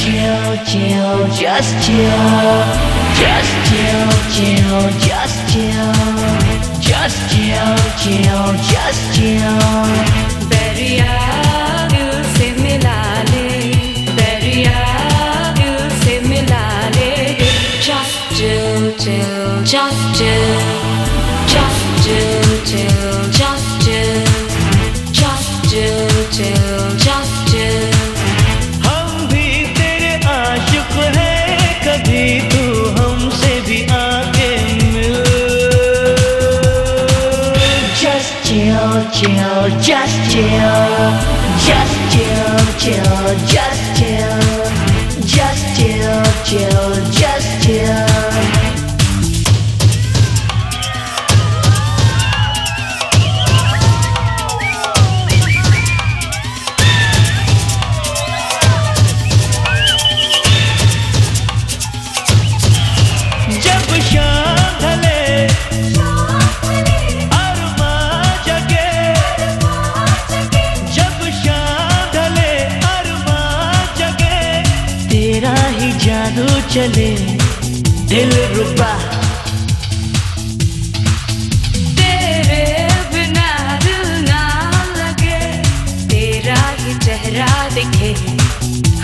chill, chill, just chill. Just chill, chill, just chill. Just chill, chill, just chill. Baby, I. chill, just chill, just chill, chill, just chill, just chill, chill, just chill. तेरा ही जादू चले। दिल रुबा तेरे बिना दिल ना लगे। तेरा ही चेहरा दिखे।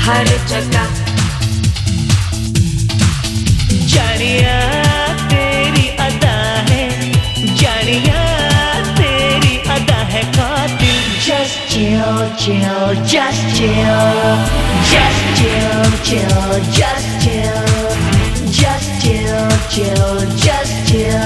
हर जगह chill, chill, just chill, just chill, chill, just chill, just chill, chill, just chill.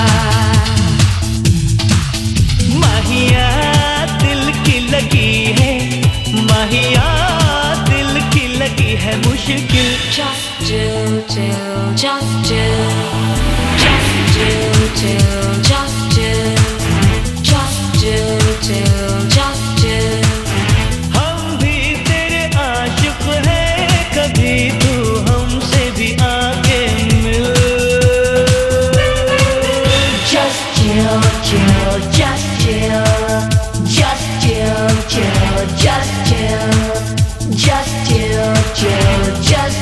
है मुश्किल Just chill, chill, just chill, just chill, chill, just chill, just chill, chill, just chill. हम भी तेरे आशिक हैं कभी तू हमसे भी आके मिल Just chill, chill, just chill, just chill, chill, just you're just